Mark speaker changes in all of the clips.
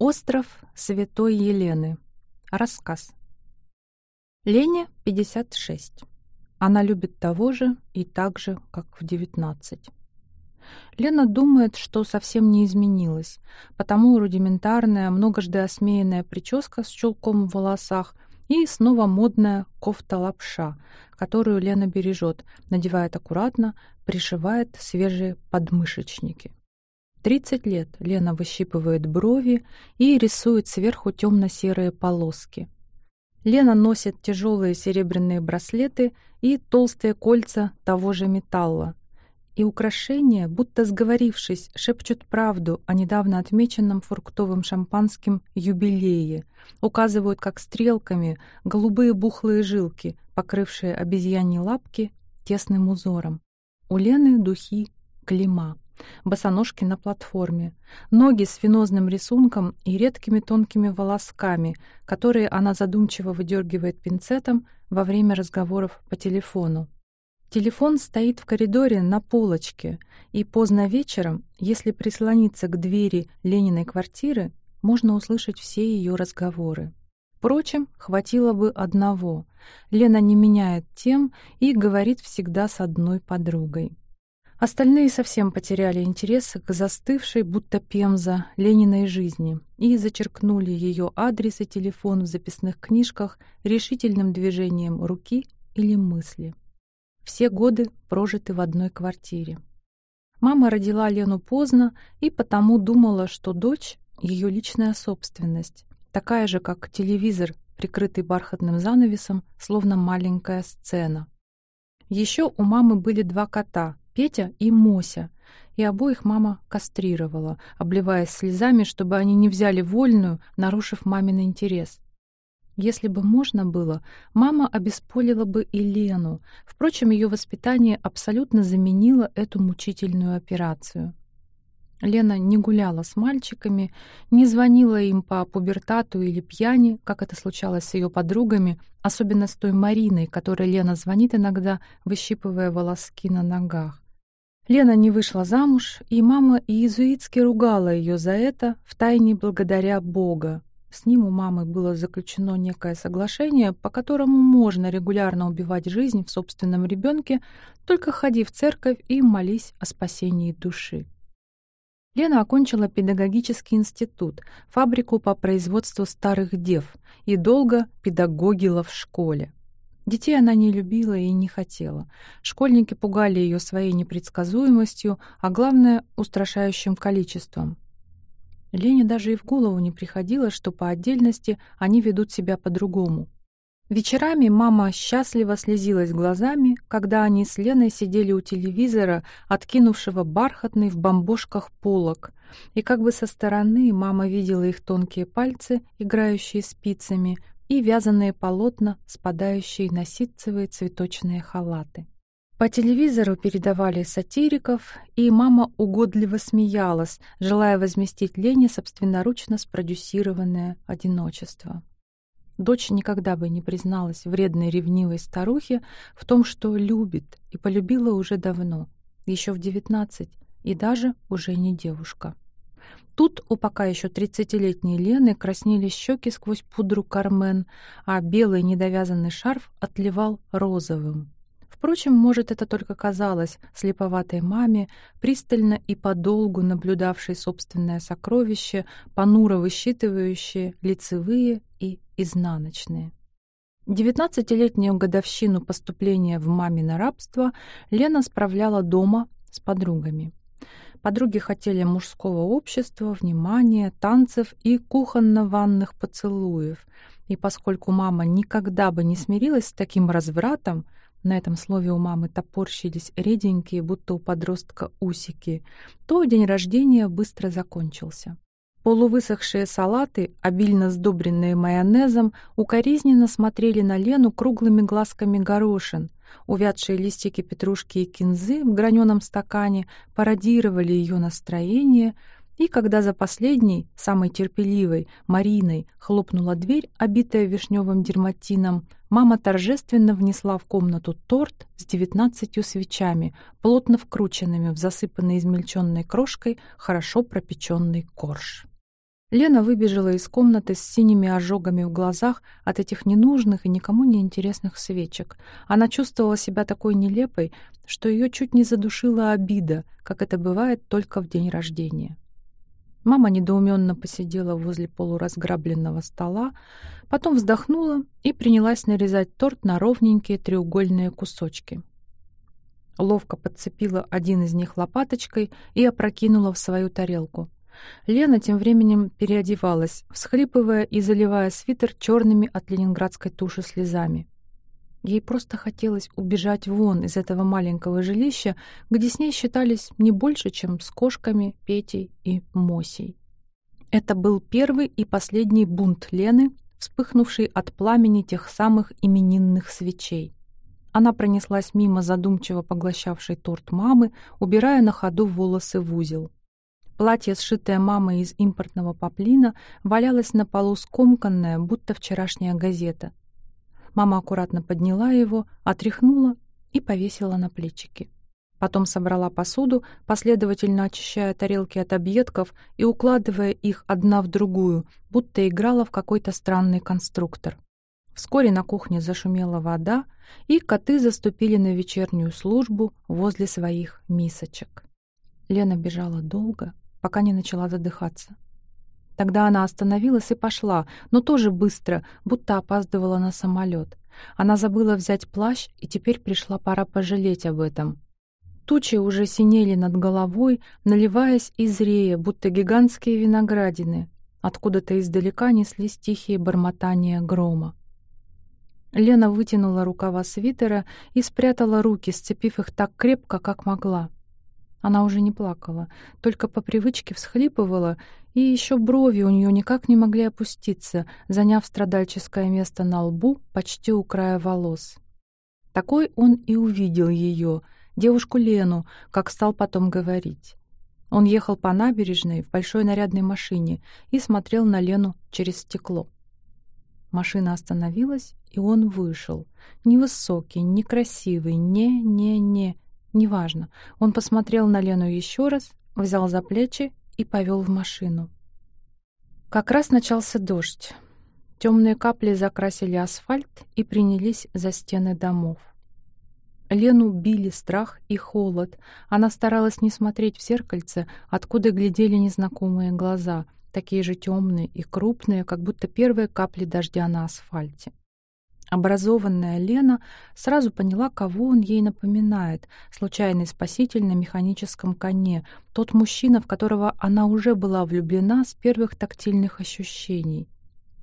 Speaker 1: Остров Святой Елены. Рассказ. Лене 56. Она любит того же и так же, как в 19. Лена думает, что совсем не изменилась, потому рудиментарная, многожды осмеянная прическа с чулком в волосах и снова модная кофта-лапша, которую Лена бережет, надевает аккуратно, пришивает свежие подмышечники. 30 лет Лена выщипывает брови и рисует сверху темно-серые полоски. Лена носит тяжелые серебряные браслеты и толстые кольца того же металла. И украшения, будто сговорившись, шепчут правду о недавно отмеченном фруктовым шампанским юбилее, указывают как стрелками голубые бухлые жилки, покрывшие обезьяньи лапки тесным узором. У Лены духи клима босоножки на платформе, ноги с венозным рисунком и редкими тонкими волосками, которые она задумчиво выдергивает пинцетом во время разговоров по телефону. Телефон стоит в коридоре на полочке, и поздно вечером, если прислониться к двери Лениной квартиры, можно услышать все ее разговоры. Впрочем, хватило бы одного. Лена не меняет тем и говорит всегда с одной подругой. Остальные совсем потеряли интерес к застывшей, будто пемза, Лениной жизни и зачеркнули ее адрес и телефон в записных книжках решительным движением руки или мысли. Все годы прожиты в одной квартире. Мама родила Лену поздно и потому думала, что дочь — ее личная собственность, такая же, как телевизор, прикрытый бархатным занавесом, словно маленькая сцена. Еще у мамы были два кота — Петя и Мося, и обоих мама кастрировала, обливаясь слезами, чтобы они не взяли вольную, нарушив мамин интерес. Если бы можно было, мама обесполила бы и Лену. Впрочем, ее воспитание абсолютно заменило эту мучительную операцию. Лена не гуляла с мальчиками, не звонила им по пубертату или пьяни, как это случалось с ее подругами, особенно с той Мариной, которой Лена звонит иногда, выщипывая волоски на ногах. Лена не вышла замуж, и мама иезуитски ругала ее за это, втайне благодаря Бога. С ним у мамы было заключено некое соглашение, по которому можно регулярно убивать жизнь в собственном ребенке, только ходи в церковь и молись о спасении души. Лена окончила педагогический институт, фабрику по производству старых дев, и долго педагогила в школе. Детей она не любила и не хотела. Школьники пугали ее своей непредсказуемостью, а главное — устрашающим количеством. Лене даже и в голову не приходило, что по отдельности они ведут себя по-другому. Вечерами мама счастливо слезилась глазами, когда они с Леной сидели у телевизора, откинувшего бархатный в бомбошках полок, и как бы со стороны мама видела их тонкие пальцы, играющие спицами, и вязаные полотна, спадающие на ситцевые цветочные халаты. По телевизору передавали сатириков, и мама угодливо смеялась, желая возместить Лене собственноручно спродюсированное одиночество. Дочь никогда бы не призналась вредной ревнивой старухе в том, что любит, и полюбила уже давно, еще в девятнадцать, и даже уже не девушка. Тут у пока еще тридцатилетней Лены краснели щеки сквозь пудру Кармен, а белый недовязанный шарф отливал розовым. Впрочем, может, это только казалось слеповатой маме, пристально и подолгу наблюдавшей собственное сокровище, понуро высчитывающее лицевые и изнаночные. Девятнадцатилетнюю годовщину поступления в мамино рабство Лена справляла дома с подругами. Подруги хотели мужского общества, внимания, танцев и кухонно-ванных поцелуев. И поскольку мама никогда бы не смирилась с таким развратом, на этом слове у мамы топорщились реденькие, будто у подростка усики, то день рождения быстро закончился. Полувысохшие салаты, обильно сдобренные майонезом, укоризненно смотрели на Лену круглыми глазками горошин, Увядшие листики петрушки и кинзы в граненом стакане пародировали ее настроение, и когда за последней, самой терпеливой, Мариной, хлопнула дверь, обитая вишневым дерматином, мама торжественно внесла в комнату торт с девятнадцатью свечами, плотно вкрученными в засыпанный измельченной крошкой хорошо пропеченный корж. Лена выбежала из комнаты с синими ожогами в глазах от этих ненужных и никому не интересных свечек. Она чувствовала себя такой нелепой, что ее чуть не задушила обида, как это бывает только в день рождения. Мама недоуменно посидела возле полуразграбленного стола, потом вздохнула и принялась нарезать торт на ровненькие треугольные кусочки. Ловко подцепила один из них лопаточкой и опрокинула в свою тарелку. Лена тем временем переодевалась, всхлипывая и заливая свитер черными от ленинградской туши слезами. Ей просто хотелось убежать вон из этого маленького жилища, где с ней считались не больше, чем с кошками, Петей и Мосей. Это был первый и последний бунт Лены, вспыхнувший от пламени тех самых именинных свечей. Она пронеслась мимо задумчиво поглощавшей торт мамы, убирая на ходу волосы в узел. Платье, сшитое мамой из импортного поплина, валялось на полу скомканное, будто вчерашняя газета. Мама аккуратно подняла его, отряхнула и повесила на плечики. Потом собрала посуду, последовательно очищая тарелки от объедков и укладывая их одна в другую, будто играла в какой-то странный конструктор. Вскоре на кухне зашумела вода, и коты заступили на вечернюю службу возле своих мисочек. Лена бежала долго, пока не начала задыхаться. Тогда она остановилась и пошла, но тоже быстро, будто опаздывала на самолет. Она забыла взять плащ, и теперь пришла пора пожалеть об этом. Тучи уже синели над головой, наливаясь и зрея, будто гигантские виноградины. Откуда-то издалека неслись тихие бормотания грома. Лена вытянула рукава свитера и спрятала руки, сцепив их так крепко, как могла. Она уже не плакала, только по привычке всхлипывала, и еще брови у нее никак не могли опуститься, заняв страдальческое место на лбу почти у края волос. Такой он и увидел ее, девушку Лену, как стал потом говорить. Он ехал по набережной в большой нарядной машине и смотрел на Лену через стекло. Машина остановилась, и он вышел. Невысокий, некрасивый, не-не-не, Неважно. Он посмотрел на Лену еще раз, взял за плечи и повел в машину. Как раз начался дождь. Темные капли закрасили асфальт и принялись за стены домов. Лену били страх и холод. Она старалась не смотреть в зеркальце, откуда глядели незнакомые глаза, такие же темные и крупные, как будто первые капли дождя на асфальте. Образованная Лена сразу поняла, кого он ей напоминает. Случайный спаситель на механическом коне. Тот мужчина, в которого она уже была влюблена с первых тактильных ощущений.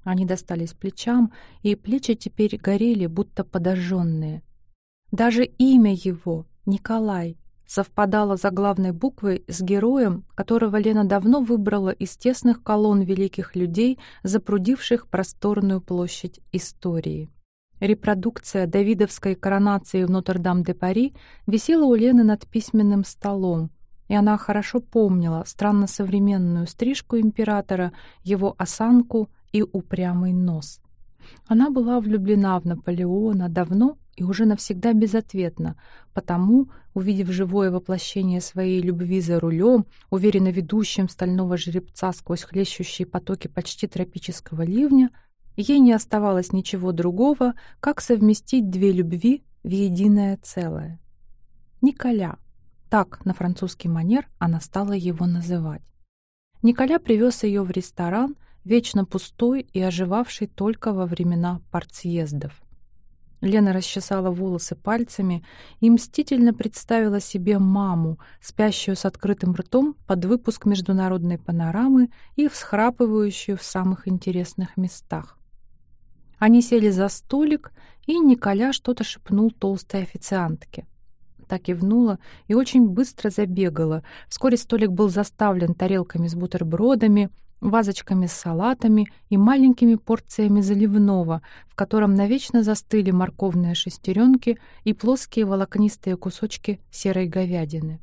Speaker 1: Они достались плечам, и плечи теперь горели, будто подожженные. Даже имя его, Николай, совпадало за главной буквой с героем, которого Лена давно выбрала из тесных колонн великих людей, запрудивших просторную площадь истории. Репродукция давидовской коронации в Нотр-Дам-де-Пари висела у Лены над письменным столом, и она хорошо помнила странно современную стрижку императора, его осанку и упрямый нос. Она была влюблена в Наполеона давно и уже навсегда безответно, потому, увидев живое воплощение своей любви за рулем, уверенно ведущим стального жеребца сквозь хлещущие потоки почти тропического ливня, Ей не оставалось ничего другого, как совместить две любви в единое целое. Николя. Так на французский манер она стала его называть. Николя привез ее в ресторан, вечно пустой и оживавший только во времена партсъездов. Лена расчесала волосы пальцами и мстительно представила себе маму, спящую с открытым ртом под выпуск международной панорамы и всхрапывающую в самых интересных местах. Они сели за столик, и Николя что-то шепнул толстой официантке. Так кивнула и очень быстро забегала. Вскоре столик был заставлен тарелками с бутербродами, вазочками с салатами и маленькими порциями заливного, в котором навечно застыли морковные шестеренки и плоские волокнистые кусочки серой говядины.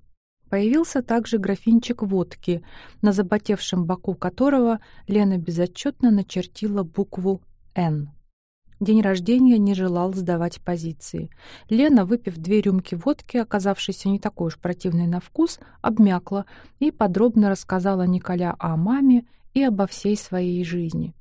Speaker 1: Появился также графинчик водки, на заботевшем боку которого Лена безотчетно начертила букву «Н». День рождения не желал сдавать позиции. Лена, выпив две рюмки водки, оказавшейся не такой уж противной на вкус, обмякла и подробно рассказала Николя о маме и обо всей своей жизни.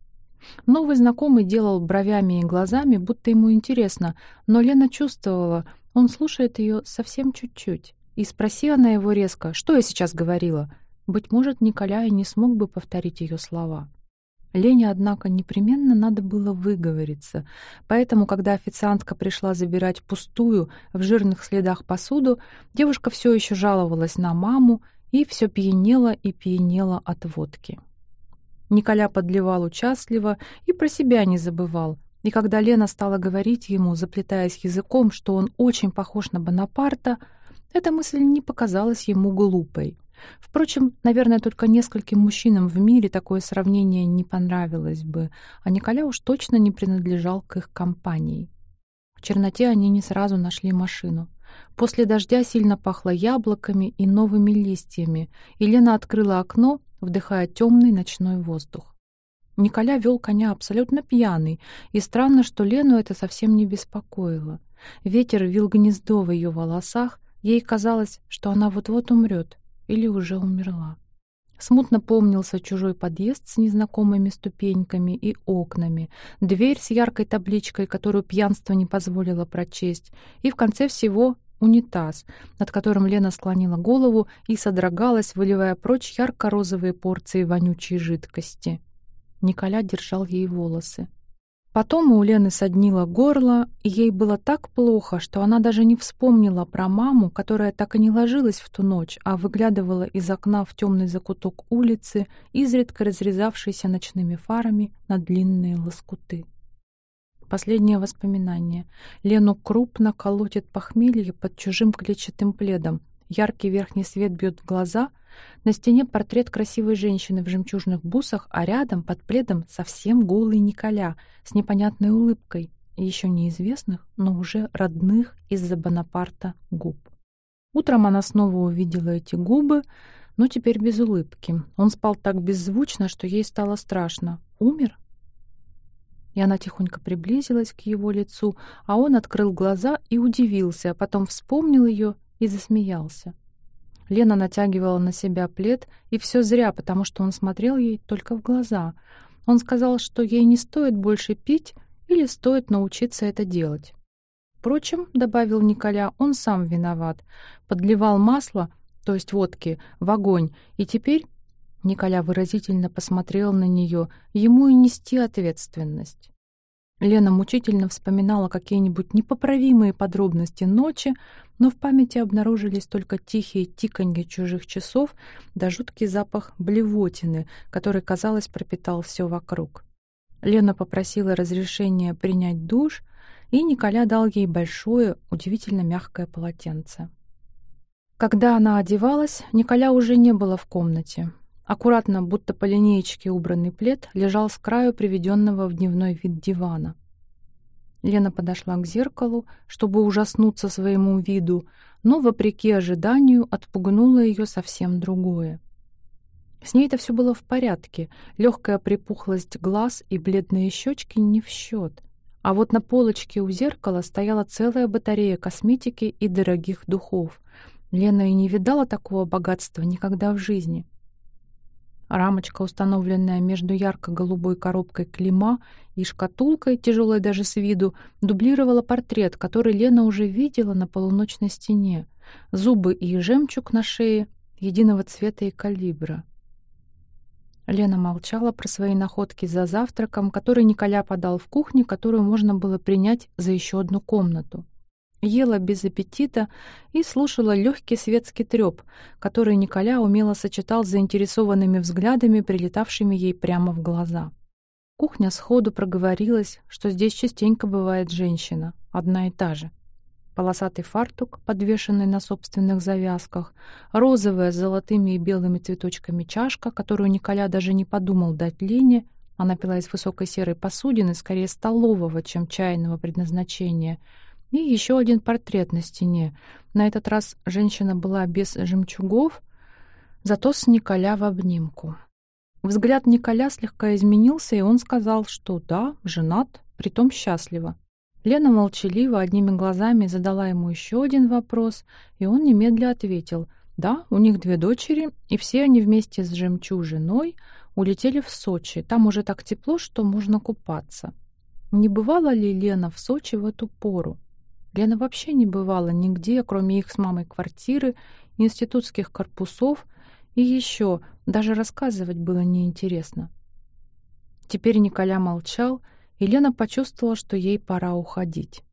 Speaker 1: Новый знакомый делал бровями и глазами, будто ему интересно, но Лена чувствовала, он слушает ее совсем чуть-чуть. И спроси она его резко, что я сейчас говорила. Быть может, Николя и не смог бы повторить ее слова. Лене, однако, непременно надо было выговориться, поэтому, когда официантка пришла забирать пустую, в жирных следах посуду, девушка все еще жаловалась на маму и все пьянела и пьянела от водки. Николя подливал участливо и про себя не забывал. И когда Лена стала говорить ему, заплетаясь языком, что он очень похож на Бонапарта, эта мысль не показалась ему глупой. Впрочем, наверное, только нескольким мужчинам в мире такое сравнение не понравилось бы, а Николя уж точно не принадлежал к их компании. В черноте они не сразу нашли машину. После дождя сильно пахло яблоками и новыми листьями, и Лена открыла окно вдыхая темный ночной воздух. Николя вел коня абсолютно пьяный, и странно, что Лену это совсем не беспокоило. Ветер вил гнездо в ее волосах, ей казалось, что она вот-вот умрет или уже умерла. Смутно помнился чужой подъезд с незнакомыми ступеньками и окнами, дверь с яркой табличкой, которую пьянство не позволило прочесть, и в конце всего унитаз, над которым Лена склонила голову и содрогалась, выливая прочь ярко-розовые порции вонючей жидкости. Николя держал ей волосы. Потом у Лены соднило горло, и ей было так плохо, что она даже не вспомнила про маму, которая так и не ложилась в ту ночь, а выглядывала из окна в темный закуток улицы, изредка разрезавшийся ночными фарами на длинные лоскуты. Последнее воспоминание. Лену крупно колотит похмелье под чужим клетчатым пледом. Яркий верхний свет бьет в глаза. На стене портрет красивой женщины в жемчужных бусах, а рядом, под пледом, совсем голый Николя с непонятной улыбкой и еще неизвестных, но уже родных из-за Бонапарта губ. Утром она снова увидела эти губы, но теперь без улыбки. Он спал так беззвучно, что ей стало страшно. Умер? И она тихонько приблизилась к его лицу, а он открыл глаза и удивился, а потом вспомнил ее и засмеялся. Лена натягивала на себя плед, и все зря, потому что он смотрел ей только в глаза. Он сказал, что ей не стоит больше пить или стоит научиться это делать. Впрочем, — добавил Николя, — он сам виноват. Подливал масло, то есть водки, в огонь, и теперь Николя выразительно посмотрел на нее. Ему и нести ответственность. Лена мучительно вспоминала какие-нибудь непоправимые подробности ночи, но в памяти обнаружились только тихие тиканье чужих часов да жуткий запах блевотины, который, казалось, пропитал все вокруг. Лена попросила разрешения принять душ, и Николя дал ей большое, удивительно мягкое полотенце. Когда она одевалась, Николя уже не было в комнате. Аккуратно, будто по линеечке убранный плед, лежал с краю приведенного в дневной вид дивана. Лена подошла к зеркалу, чтобы ужаснуться своему виду, но, вопреки ожиданию, отпугнуло ее совсем другое. С ней это все было в порядке, легкая припухлость глаз и бледные щечки не в счет. А вот на полочке у зеркала стояла целая батарея косметики и дорогих духов. Лена и не видала такого богатства никогда в жизни. Рамочка, установленная между ярко-голубой коробкой клима и шкатулкой, тяжелой даже с виду, дублировала портрет, который Лена уже видела на полуночной стене. Зубы и жемчуг на шее единого цвета и калибра. Лена молчала про свои находки за завтраком, который Николя подал в кухне, которую можно было принять за еще одну комнату ела без аппетита и слушала легкий светский треп, который Николя умело сочетал с заинтересованными взглядами, прилетавшими ей прямо в глаза. Кухня сходу проговорилась, что здесь частенько бывает женщина, одна и та же. Полосатый фартук, подвешенный на собственных завязках, розовая с золотыми и белыми цветочками чашка, которую Николя даже не подумал дать Лене, она пила из высокой серой посудины, скорее столового, чем чайного предназначения — и еще один портрет на стене. На этот раз женщина была без жемчугов, зато с Николя в обнимку. Взгляд Николя слегка изменился, и он сказал, что да, женат, притом счастливо. Лена молчаливо одними глазами задала ему еще один вопрос, и он немедля ответил. Да, у них две дочери, и все они вместе с жемчужиной улетели в Сочи. Там уже так тепло, что можно купаться. Не бывала ли Лена в Сочи в эту пору? Лена вообще не бывала нигде, кроме их с мамой квартиры, институтских корпусов, и еще даже рассказывать было неинтересно. Теперь Николя молчал, и Лена почувствовала, что ей пора уходить.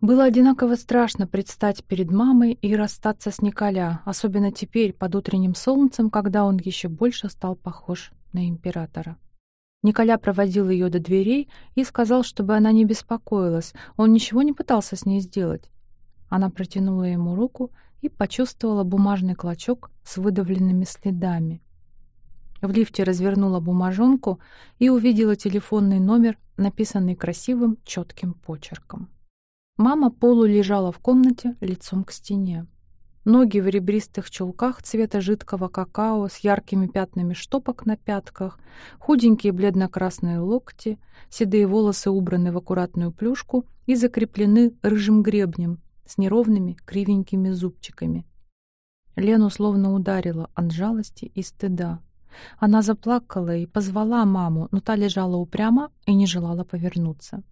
Speaker 1: Было одинаково страшно предстать перед мамой и расстаться с Николя, особенно теперь, под утренним солнцем, когда он еще больше стал похож на императора. Николя проводил ее до дверей и сказал, чтобы она не беспокоилась, он ничего не пытался с ней сделать. Она протянула ему руку и почувствовала бумажный клочок с выдавленными следами. В лифте развернула бумажонку и увидела телефонный номер, написанный красивым, четким почерком. Мама полу лежала в комнате лицом к стене. Ноги в ребристых чулках цвета жидкого какао с яркими пятнами штопок на пятках, худенькие бледно-красные локти, седые волосы убраны в аккуратную плюшку и закреплены рыжим гребнем с неровными кривенькими зубчиками. Лену словно ударила от жалости и стыда. Она заплакала и позвала маму, но та лежала упрямо и не желала повернуться.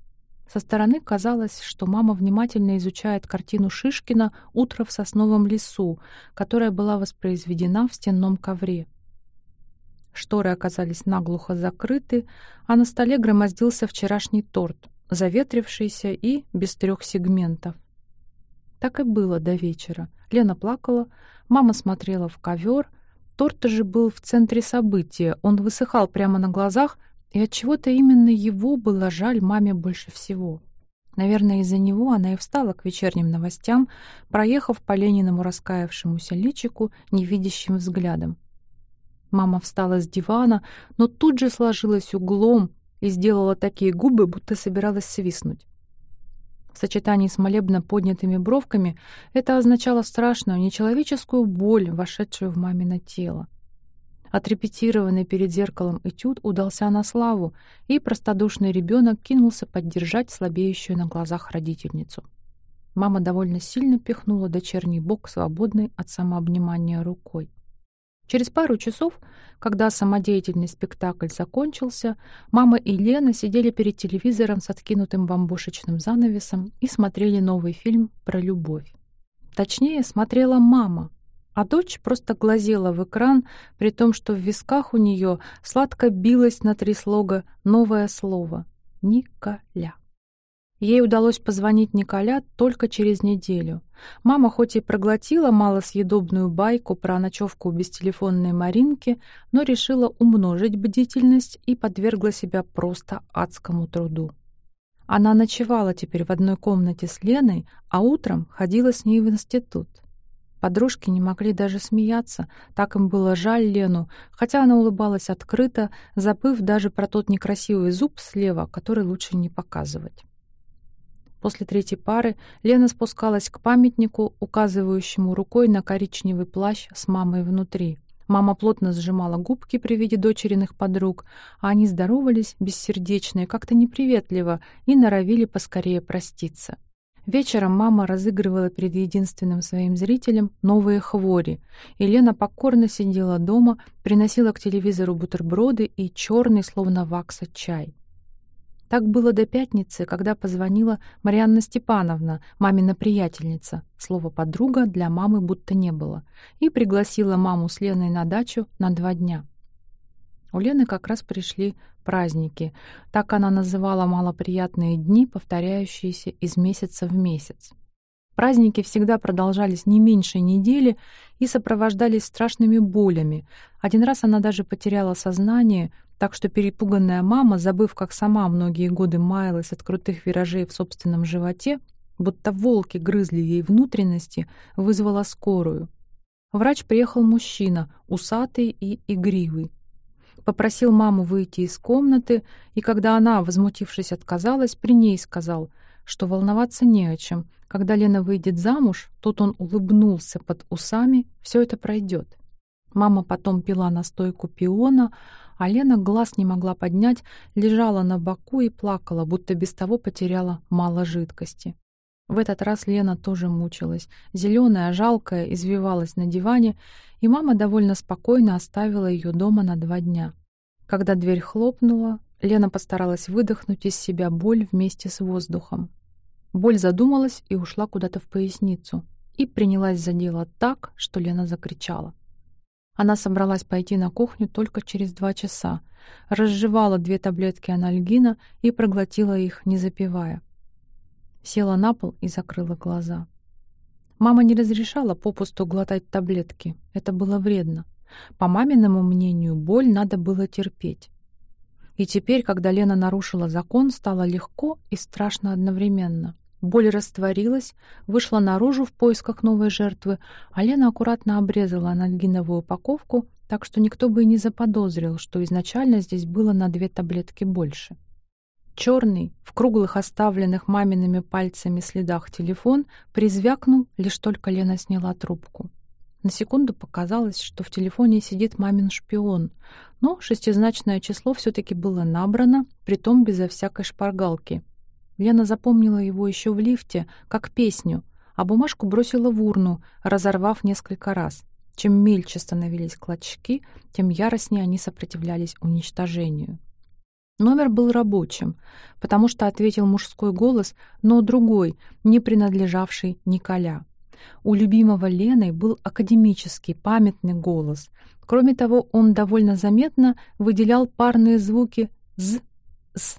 Speaker 1: Со стороны казалось, что мама внимательно изучает картину Шишкина «Утро в сосновом лесу», которая была воспроизведена в стенном ковре. Шторы оказались наглухо закрыты, а на столе громоздился вчерашний торт, заветрившийся и без трех сегментов. Так и было до вечера. Лена плакала, мама смотрела в ковер. Торт же был в центре события. Он высыхал прямо на глазах, и от чего то именно его было жаль маме больше всего. Наверное, из-за него она и встала к вечерним новостям, проехав по Лениному раскаявшемуся личику невидящим взглядом. Мама встала с дивана, но тут же сложилась углом и сделала такие губы, будто собиралась свистнуть. В сочетании с молебно поднятыми бровками это означало страшную, нечеловеческую боль, вошедшую в мамино тело. Отрепетированный перед зеркалом этюд удался на славу, и простодушный ребенок кинулся поддержать слабеющую на глазах родительницу. Мама довольно сильно пихнула дочерний бок, свободной от самообнимания рукой. Через пару часов, когда самодеятельный спектакль закончился, мама и Лена сидели перед телевизором с откинутым бамбушечным занавесом и смотрели новый фильм про любовь. Точнее, смотрела мама, а дочь просто глазела в экран, при том, что в висках у нее сладко билось на три слога новое слово — «Николя». Ей удалось позвонить Николя только через неделю. Мама хоть и проглотила малосъедобную байку про ночевку без телефонной Маринки, но решила умножить бдительность и подвергла себя просто адскому труду. Она ночевала теперь в одной комнате с Леной, а утром ходила с ней в институт. Подружки не могли даже смеяться, так им было жаль Лену, хотя она улыбалась открыто, забыв даже про тот некрасивый зуб слева, который лучше не показывать. После третьей пары Лена спускалась к памятнику, указывающему рукой на коричневый плащ с мамой внутри. Мама плотно сжимала губки при виде дочериных подруг, а они здоровались бессердечно и как-то неприветливо и норовили поскорее проститься. Вечером мама разыгрывала перед единственным своим зрителем новые хвори, и Лена покорно сидела дома, приносила к телевизору бутерброды и черный, словно вакса, чай. Так было до пятницы, когда позвонила Марианна Степановна, мамина приятельница, слова «подруга» для мамы будто не было, и пригласила маму с Леной на дачу на два дня. У Лены как раз пришли праздники. Так она называла малоприятные дни, повторяющиеся из месяца в месяц. Праздники всегда продолжались не меньше недели и сопровождались страшными болями. Один раз она даже потеряла сознание, так что перепуганная мама, забыв, как сама многие годы маялась от крутых виражей в собственном животе, будто волки грызли ей внутренности, вызвала скорую. Врач приехал мужчина, усатый и игривый. Попросил маму выйти из комнаты, и когда она, возмутившись, отказалась, при ней сказал, что волноваться не о чем. Когда Лена выйдет замуж, тут он улыбнулся под усами, все это пройдет. Мама потом пила настойку пиона, а Лена глаз не могла поднять, лежала на боку и плакала, будто без того потеряла мало жидкости. В этот раз Лена тоже мучилась. Зеленая, жалкая, извивалась на диване, и мама довольно спокойно оставила ее дома на два дня. Когда дверь хлопнула, Лена постаралась выдохнуть из себя боль вместе с воздухом. Боль задумалась и ушла куда-то в поясницу и принялась за дело так, что Лена закричала. Она собралась пойти на кухню только через два часа, разжевала две таблетки анальгина и проглотила их, не запивая. Села на пол и закрыла глаза. Мама не разрешала попусту глотать таблетки. Это было вредно. По маминому мнению, боль надо было терпеть. И теперь, когда Лена нарушила закон, стало легко и страшно одновременно. Боль растворилась, вышла наружу в поисках новой жертвы, а Лена аккуратно обрезала анальгиновую упаковку, так что никто бы и не заподозрил, что изначально здесь было на две таблетки больше. Черный, в круглых оставленных мамиными пальцами следах телефон призвякнул, лишь только Лена сняла трубку. На секунду показалось, что в телефоне сидит мамин шпион, но шестизначное число все-таки было набрано, притом безо всякой шпаргалки — Лена запомнила его еще в лифте, как песню, а бумажку бросила в урну, разорвав несколько раз. Чем мельче становились клочки, тем яростнее они сопротивлялись уничтожению. Номер был рабочим, потому что ответил мужской голос, но другой, не принадлежавший Николя. У любимого Лены был академический, памятный голос. Кроме того, он довольно заметно выделял парные звуки «з», «с».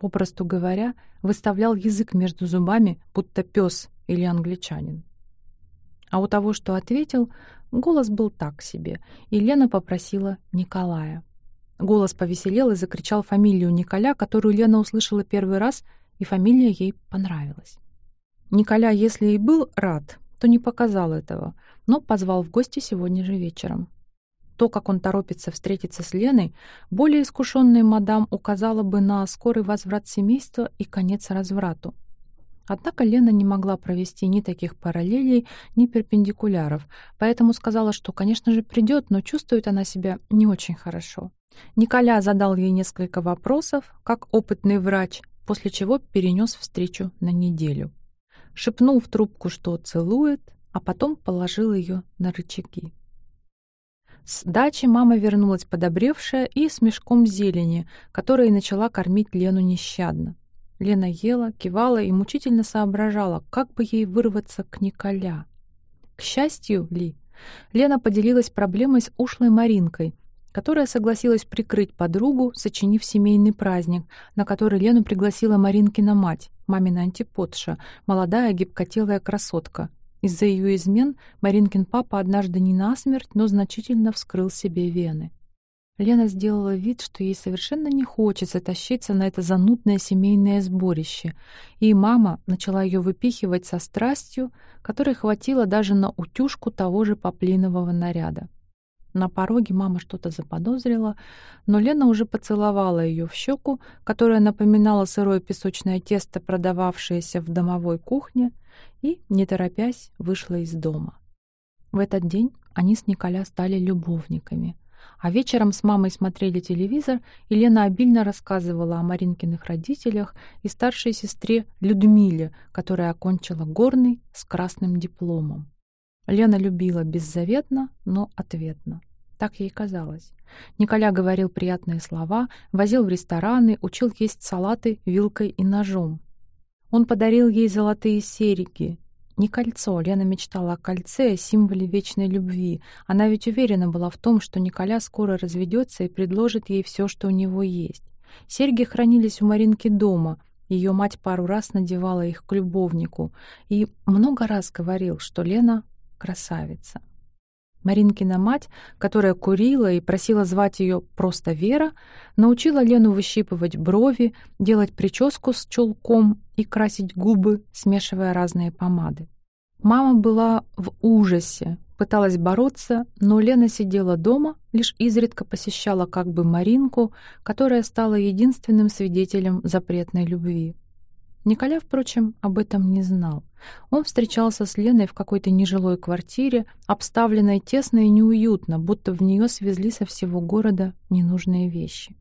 Speaker 1: Попросту говоря, выставлял язык между зубами, будто пес или англичанин. А у того, что ответил, голос был так себе, и Лена попросила Николая. Голос повеселел и закричал фамилию Николя, которую Лена услышала первый раз, и фамилия ей понравилась. Николя, если и был рад, то не показал этого, но позвал в гости сегодня же вечером. То, как он торопится встретиться с Леной, более искушенная мадам указала бы на скорый возврат семейства и конец разврату. Однако Лена не могла провести ни таких параллелей, ни перпендикуляров, поэтому сказала, что, конечно же, придет, но чувствует она себя не очень хорошо. Николя задал ей несколько вопросов, как опытный врач, после чего перенес встречу на неделю. Шепнул в трубку, что целует, а потом положил ее на рычаги. С дачи мама вернулась подобревшая и с мешком зелени, которой начала кормить Лену нещадно. Лена ела, кивала и мучительно соображала, как бы ей вырваться к Николя. К счастью ли, Лена поделилась проблемой с ушлой Маринкой, которая согласилась прикрыть подругу, сочинив семейный праздник, на который Лену пригласила Маринкина мать, мамина антиподша, молодая гибкотелая красотка, из-за ее измен Маринкин папа однажды не насмерть, но значительно вскрыл себе вены. Лена сделала вид, что ей совершенно не хочется тащиться на это занудное семейное сборище, и мама начала ее выпихивать со страстью, которой хватило даже на утюжку того же поплинового наряда. На пороге мама что-то заподозрила, но Лена уже поцеловала ее в щеку, которая напоминала сырое песочное тесто, продававшееся в домовой кухне, и, не торопясь, вышла из дома. В этот день они с Николя стали любовниками. А вечером с мамой смотрели телевизор, и Лена обильно рассказывала о Маринкиных родителях и старшей сестре Людмиле, которая окончила горный с красным дипломом. Лена любила беззаветно, но ответно. Так ей казалось. Николя говорил приятные слова, возил в рестораны, учил есть салаты вилкой и ножом. Он подарил ей золотые серьги. Не кольцо, Лена мечтала о кольце, символе вечной любви. Она ведь уверена была в том, что Николя скоро разведется и предложит ей все, что у него есть. Серьги хранились у Маринки дома. Ее мать пару раз надевала их к любовнику и много раз говорил, что Лена — красавица. Маринкина мать, которая курила и просила звать ее просто Вера, научила Лену выщипывать брови, делать прическу с чулком и красить губы, смешивая разные помады. Мама была в ужасе, пыталась бороться, но Лена сидела дома, лишь изредка посещала как бы Маринку, которая стала единственным свидетелем запретной любви. Николя, впрочем, об этом не знал. Он встречался с Леной в какой-то нежилой квартире, обставленной тесно и неуютно, будто в нее свезли со всего города ненужные вещи.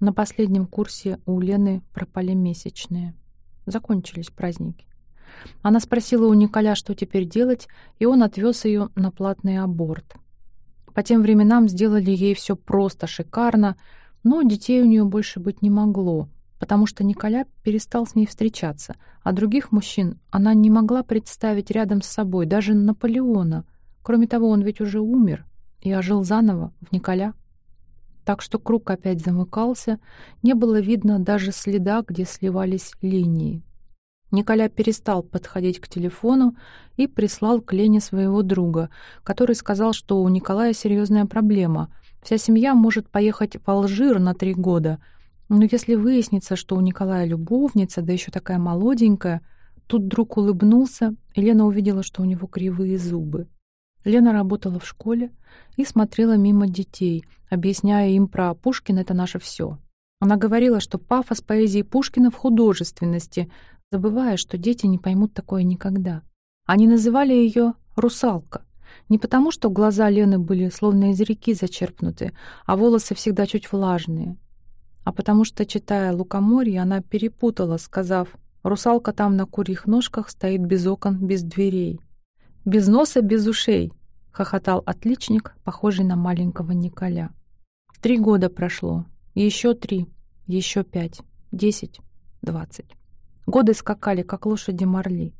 Speaker 1: На последнем курсе у Лены пропали месячные. Закончились праздники. Она спросила у Николя, что теперь делать, и он отвез ее на платный аборт. По тем временам сделали ей все просто шикарно, Но детей у нее больше быть не могло, потому что Николя перестал с ней встречаться, а других мужчин она не могла представить рядом с собой, даже Наполеона. Кроме того, он ведь уже умер и ожил заново в Николя. Так что круг опять замыкался, не было видно даже следа, где сливались линии. Николя перестал подходить к телефону и прислал к Лене своего друга, который сказал, что у Николая серьезная проблема. Вся семья может поехать в Алжир на три года. Но если выяснится, что у Николая любовница, да еще такая молоденькая, тут друг улыбнулся, и Лена увидела, что у него кривые зубы. Лена работала в школе и смотрела мимо детей, объясняя им про Пушкина — это наше все. Она говорила, что пафос поэзии Пушкина в художественности, забывая, что дети не поймут такое никогда. Они называли ее «русалка». Не потому, что глаза Лены были словно из реки зачерпнуты, а волосы всегда чуть влажные, а потому что, читая «Лукоморье», она перепутала, сказав «Русалка там на курьих ножках стоит без окон, без дверей». «Без носа, без ушей», — хохотал отличник, похожий на маленького Николя. Три года прошло, еще три, еще пять, десять, двадцать. Годы скакали, как лошади Марли.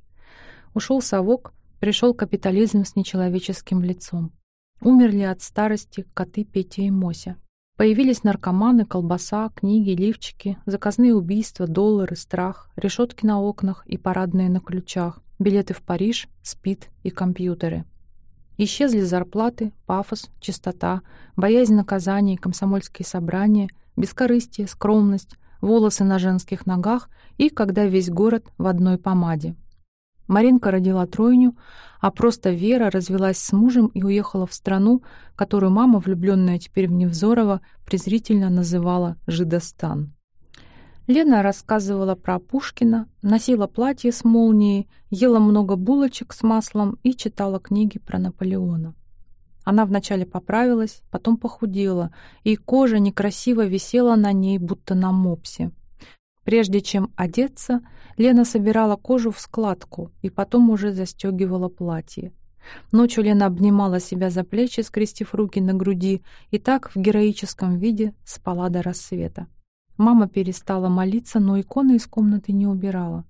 Speaker 1: Ушел совок, пришел капитализм с нечеловеческим лицом. Умерли от старости коты Петя и Мося. Появились наркоманы, колбаса, книги, лифчики, заказные убийства, доллары, страх, решетки на окнах и парадные на ключах, билеты в Париж, спид и компьютеры. Исчезли зарплаты, пафос, чистота, боязнь наказаний, комсомольские собрания, бескорыстие, скромность, волосы на женских ногах и когда весь город в одной помаде. Маринка родила тройню, а просто Вера развелась с мужем и уехала в страну, которую мама, влюбленная теперь в Невзорова, презрительно называла «Жидостан». Лена рассказывала про Пушкина, носила платье с молнией, ела много булочек с маслом и читала книги про Наполеона. Она вначале поправилась, потом похудела, и кожа некрасиво висела на ней, будто на мопсе. Прежде чем одеться, Лена собирала кожу в складку и потом уже застегивала платье. Ночью Лена обнимала себя за плечи, скрестив руки на груди, и так в героическом виде спала до рассвета. Мама перестала молиться, но иконы из комнаты не убирала.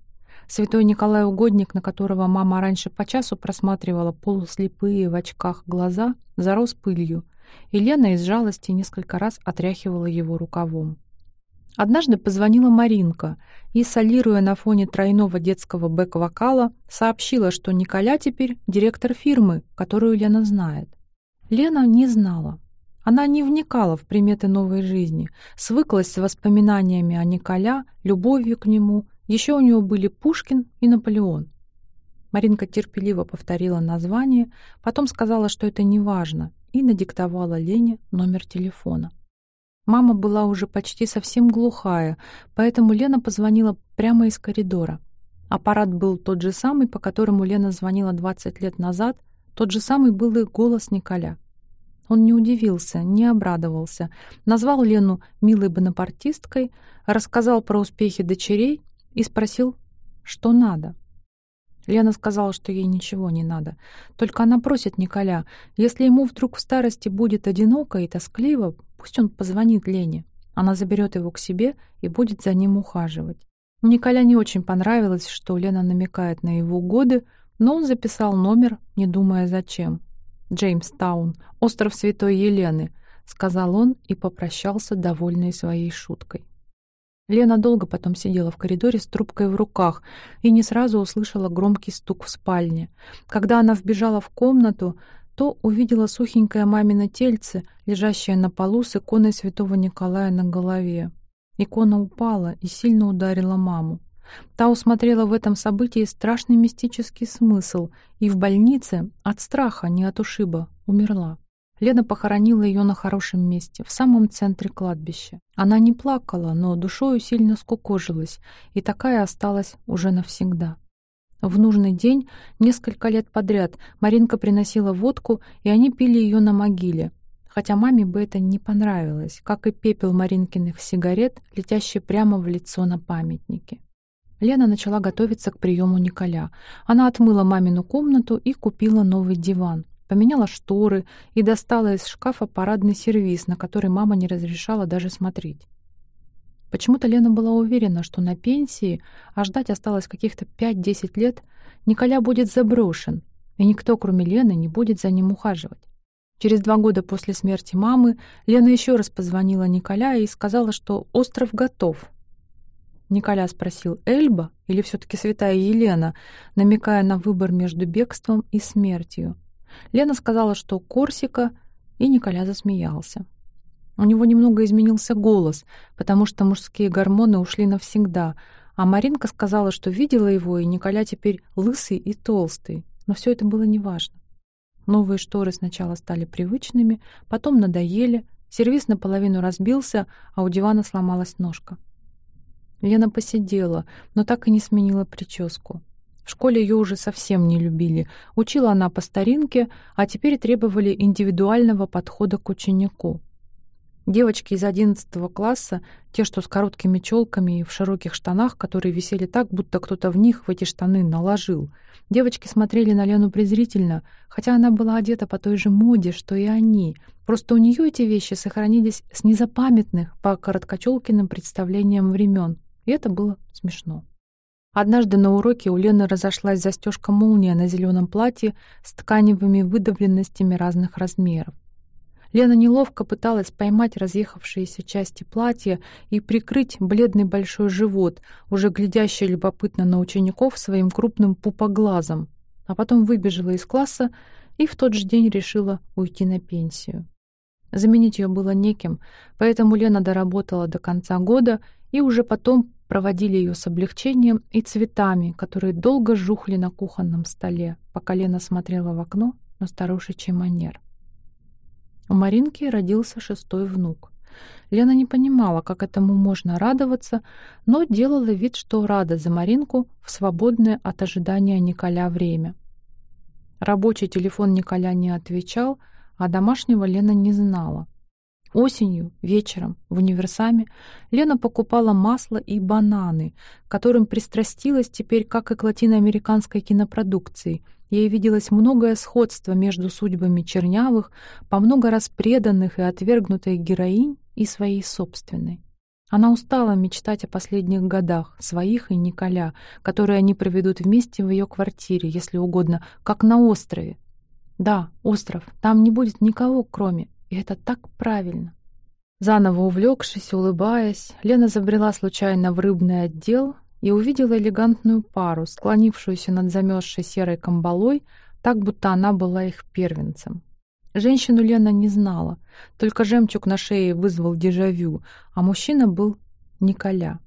Speaker 1: Святой Николай Угодник, на которого мама раньше по часу просматривала полуслепые в очках глаза, зарос пылью, и Лена из жалости несколько раз отряхивала его рукавом. Однажды позвонила Маринка и, солируя на фоне тройного детского бэк-вокала, сообщила, что Николя теперь директор фирмы, которую Лена знает. Лена не знала. Она не вникала в приметы новой жизни, свыклась с воспоминаниями о Николя, любовью к нему. Еще у него были Пушкин и Наполеон. Маринка терпеливо повторила название, потом сказала, что это не важно, и надиктовала Лене номер телефона. Мама была уже почти совсем глухая, поэтому Лена позвонила прямо из коридора. Аппарат был тот же самый, по которому Лена звонила 20 лет назад, тот же самый был и голос Николя. Он не удивился, не обрадовался, назвал Лену милой бонапартисткой, рассказал про успехи дочерей и спросил, что надо. Лена сказала, что ей ничего не надо. Только она просит Николя, если ему вдруг в старости будет одиноко и тоскливо, Пусть он позвонит Лене. Она заберет его к себе и будет за ним ухаживать. Николя не очень понравилось, что Лена намекает на его годы, но он записал номер, не думая зачем. «Джеймстаун, остров Святой Елены», — сказал он и попрощался, довольный своей шуткой. Лена долго потом сидела в коридоре с трубкой в руках и не сразу услышала громкий стук в спальне. Когда она вбежала в комнату, то увидела сухенькое мамино тельце, лежащее на полу с иконой святого Николая на голове. Икона упала и сильно ударила маму. Та усмотрела в этом событии страшный мистический смысл и в больнице от страха, не от ушиба, умерла. Лена похоронила ее на хорошем месте, в самом центре кладбища. Она не плакала, но душою сильно скукожилась, и такая осталась уже навсегда. В нужный день, несколько лет подряд, Маринка приносила водку, и они пили ее на могиле. Хотя маме бы это не понравилось, как и пепел Маринкиных сигарет, летящий прямо в лицо на памятнике. Лена начала готовиться к приему Николя. Она отмыла мамину комнату и купила новый диван. Поменяла шторы и достала из шкафа парадный сервиз, на который мама не разрешала даже смотреть. Почему-то Лена была уверена, что на пенсии, а ждать осталось каких-то 5-10 лет, Николя будет заброшен, и никто, кроме Лены, не будет за ним ухаживать. Через два года после смерти мамы Лена еще раз позвонила Николя и сказала, что остров готов. Николя спросил, Эльба или все-таки святая Елена, намекая на выбор между бегством и смертью. Лена сказала, что Корсика, и Николя засмеялся. У него немного изменился голос, потому что мужские гормоны ушли навсегда, а Маринка сказала, что видела его, и Николя теперь лысый и толстый. Но все это было неважно. Новые шторы сначала стали привычными, потом надоели, сервис наполовину разбился, а у дивана сломалась ножка. Лена посидела, но так и не сменила прическу. В школе ее уже совсем не любили. Учила она по старинке, а теперь требовали индивидуального подхода к ученику. Девочки из одиннадцатого класса, те, что с короткими челками и в широких штанах, которые висели так, будто кто-то в них, в эти штаны, наложил. Девочки смотрели на Лену презрительно, хотя она была одета по той же моде, что и они. Просто у нее эти вещи сохранились с незапамятных по короткочелкиным представлениям времен, и это было смешно. Однажды на уроке у Лены разошлась застежка молния на зеленом платье с тканевыми выдавленностями разных размеров. Лена неловко пыталась поймать разъехавшиеся части платья и прикрыть бледный большой живот, уже глядящий любопытно на учеников своим крупным пупоглазом, а потом выбежала из класса и в тот же день решила уйти на пенсию. Заменить ее было неким, поэтому Лена доработала до конца года и уже потом проводили ее с облегчением и цветами, которые долго жухли на кухонном столе, пока Лена смотрела в окно на старушечий манер. У Маринки родился шестой внук. Лена не понимала, как этому можно радоваться, но делала вид, что рада за Маринку в свободное от ожидания Николя время. Рабочий телефон Николя не отвечал, а домашнего Лена не знала. Осенью, вечером, в универсаме Лена покупала масло и бананы, которым пристрастилась теперь как и к латиноамериканской кинопродукции, Ей виделось многое сходство между судьбами чернявых, по много раз преданных и отвергнутой героинь и своей собственной. Она устала мечтать о последних годах, своих и Николя, которые они проведут вместе в ее квартире, если угодно, как на острове. Да, остров, там не будет никого, кроме, и это так правильно. Заново увлекшись, улыбаясь, Лена забрела случайно в рыбный отдел и увидела элегантную пару, склонившуюся над замерзшей серой камбалой, так будто она была их первенцем. Женщину Лена не знала, только жемчуг на шее вызвал дежавю, а мужчина был Николя.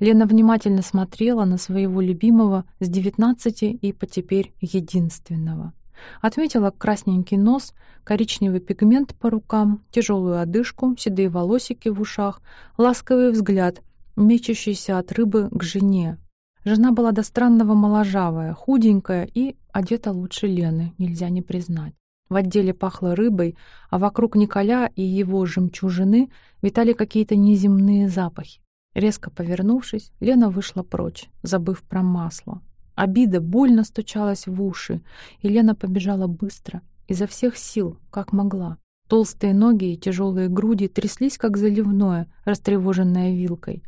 Speaker 1: Лена внимательно смотрела на своего любимого с девятнадцати и по теперь единственного. Отметила красненький нос, коричневый пигмент по рукам, тяжелую одышку, седые волосики в ушах, ласковый взгляд, мечущийся от рыбы к жене. Жена была до странного моложавая, худенькая и одета лучше Лены, нельзя не признать. В отделе пахло рыбой, а вокруг Николя и его жемчужины витали какие-то неземные запахи. Резко повернувшись, Лена вышла прочь, забыв про масло. Обида больно стучалась в уши, и Лена побежала быстро, изо всех сил, как могла. Толстые ноги и тяжелые груди тряслись, как заливное, растревоженное вилкой.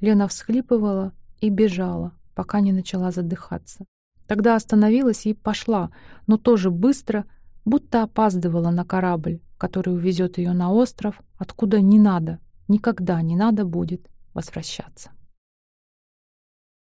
Speaker 1: Лена всхлипывала и бежала, пока не начала задыхаться. Тогда остановилась и пошла, но тоже быстро, будто опаздывала на корабль, который увезет ее на остров, откуда не надо, никогда не надо будет возвращаться.